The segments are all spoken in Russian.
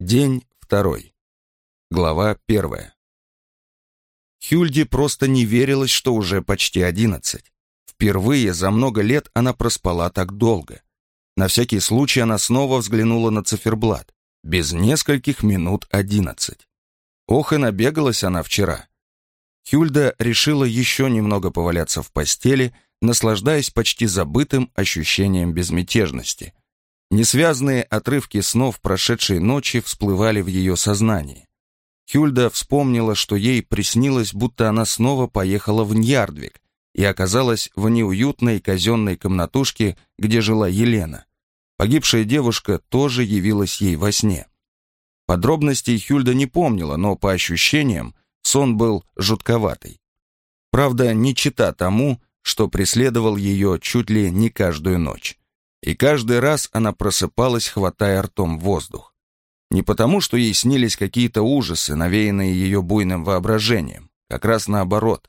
День второй. Глава первая. Хюльде просто не верилось, что уже почти одиннадцать. Впервые за много лет она проспала так долго. На всякий случай она снова взглянула на циферблат. Без нескольких минут одиннадцать. Ох и набегалась она вчера. Хюльда решила еще немного поваляться в постели, наслаждаясь почти забытым ощущением безмятежности. Несвязные отрывки снов прошедшей ночи всплывали в ее сознании. Хюльда вспомнила, что ей приснилось, будто она снова поехала в Ньярдвик и оказалась в неуютной казенной комнатушке, где жила Елена. Погибшая девушка тоже явилась ей во сне. Подробностей Хюльда не помнила, но по ощущениям сон был жутковатый. Правда, не чита тому, что преследовал ее чуть ли не каждую ночь. И каждый раз она просыпалась, хватая ртом воздух. Не потому, что ей снились какие-то ужасы, навеянные ее буйным воображением. Как раз наоборот.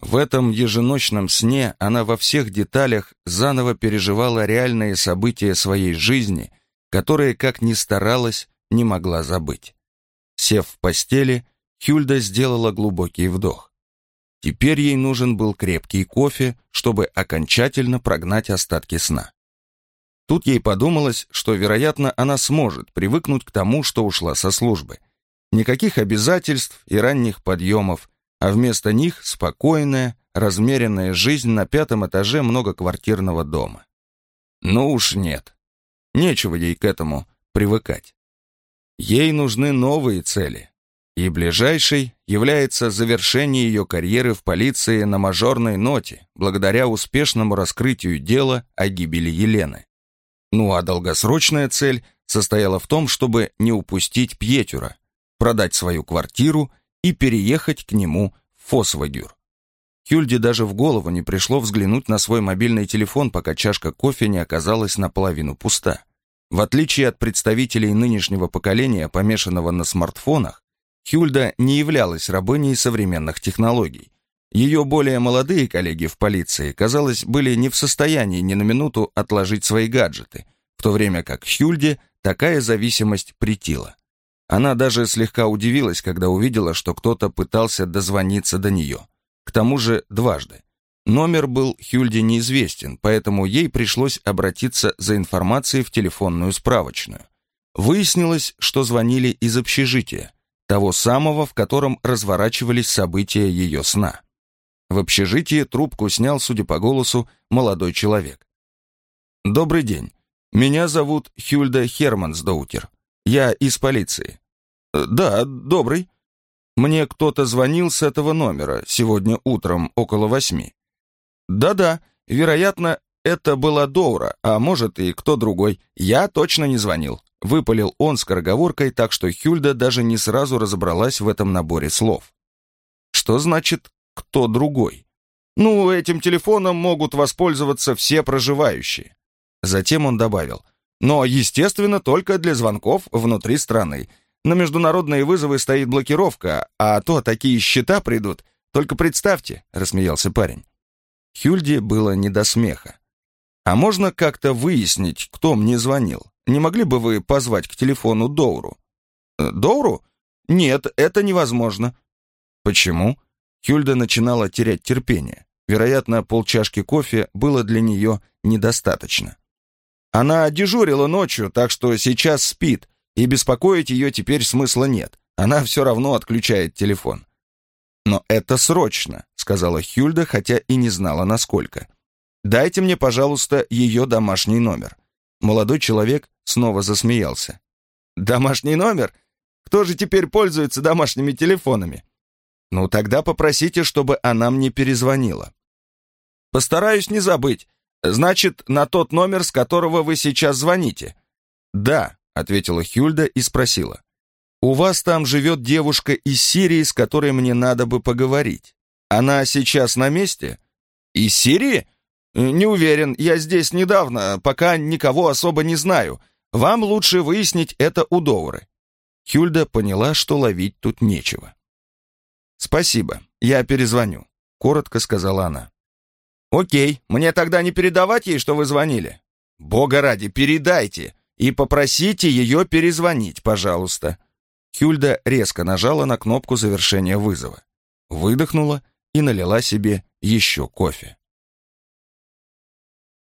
В этом еженочном сне она во всех деталях заново переживала реальные события своей жизни, которые, как ни старалась, не могла забыть. Сев в постели, Хюльда сделала глубокий вдох. Теперь ей нужен был крепкий кофе, чтобы окончательно прогнать остатки сна. Тут ей подумалось, что, вероятно, она сможет привыкнуть к тому, что ушла со службы. Никаких обязательств и ранних подъемов, а вместо них спокойная, размеренная жизнь на пятом этаже многоквартирного дома. Ну уж нет. Нечего ей к этому привыкать. Ей нужны новые цели. И ближайшей является завершение ее карьеры в полиции на мажорной ноте, благодаря успешному раскрытию дела о гибели Елены. Ну а долгосрочная цель состояла в том, чтобы не упустить Пьетюра, продать свою квартиру и переехать к нему в Фосвагюр. Хюльде даже в голову не пришло взглянуть на свой мобильный телефон, пока чашка кофе не оказалась наполовину пуста. В отличие от представителей нынешнего поколения, помешанного на смартфонах, Хюльда не являлась рабыней современных технологий. Ее более молодые коллеги в полиции, казалось, были не в состоянии ни на минуту отложить свои гаджеты, то время как Хюльде такая зависимость притила. Она даже слегка удивилась, когда увидела, что кто-то пытался дозвониться до нее. К тому же дважды. Номер был Хюльде неизвестен, поэтому ей пришлось обратиться за информацией в телефонную справочную. Выяснилось, что звонили из общежития, того самого, в котором разворачивались события ее сна. В общежитии трубку снял, судя по голосу, молодой человек. «Добрый день. Меня зовут Хюльда Хермансдоутер. Я из полиции». «Э, «Да, добрый. Мне кто-то звонил с этого номера сегодня утром около восьми». «Да-да, вероятно, это была Доура, а может и кто другой. Я точно не звонил», — выпалил он скороговоркой, так что Хюльда даже не сразу разобралась в этом наборе слов. «Что значит кто другой. Ну, этим телефоном могут воспользоваться все проживающие. Затем он добавил, но, естественно, только для звонков внутри страны. На международные вызовы стоит блокировка, а то такие счета придут. Только представьте, рассмеялся парень. Хюльде было не до смеха. А можно как-то выяснить, кто мне звонил? Не могли бы вы позвать к телефону Доуру? «Э, Доуру? Нет, это невозможно. Почему? Хюльда начинала терять терпение. Вероятно, полчашки кофе было для нее недостаточно. Она дежурила ночью, так что сейчас спит, и беспокоить ее теперь смысла нет. Она все равно отключает телефон. «Но это срочно», — сказала Хюльда, хотя и не знала, насколько. «Дайте мне, пожалуйста, ее домашний номер». Молодой человек снова засмеялся. «Домашний номер? Кто же теперь пользуется домашними телефонами? Ну, тогда попросите, чтобы она мне перезвонила. Постараюсь не забыть. Значит, на тот номер, с которого вы сейчас звоните. Да, ответила Хюльда и спросила. У вас там живет девушка из Сирии, с которой мне надо бы поговорить. Она сейчас на месте? Из Сирии? Не уверен, я здесь недавно, пока никого особо не знаю. Вам лучше выяснить это у Доуры. Хюльда поняла, что ловить тут нечего. «Спасибо, я перезвоню», — коротко сказала она. «Окей, мне тогда не передавать ей, что вы звонили?» «Бога ради, передайте! и попросите ее перезвонить, пожалуйста». Хюльда резко нажала на кнопку завершения вызова, выдохнула и налила себе еще кофе.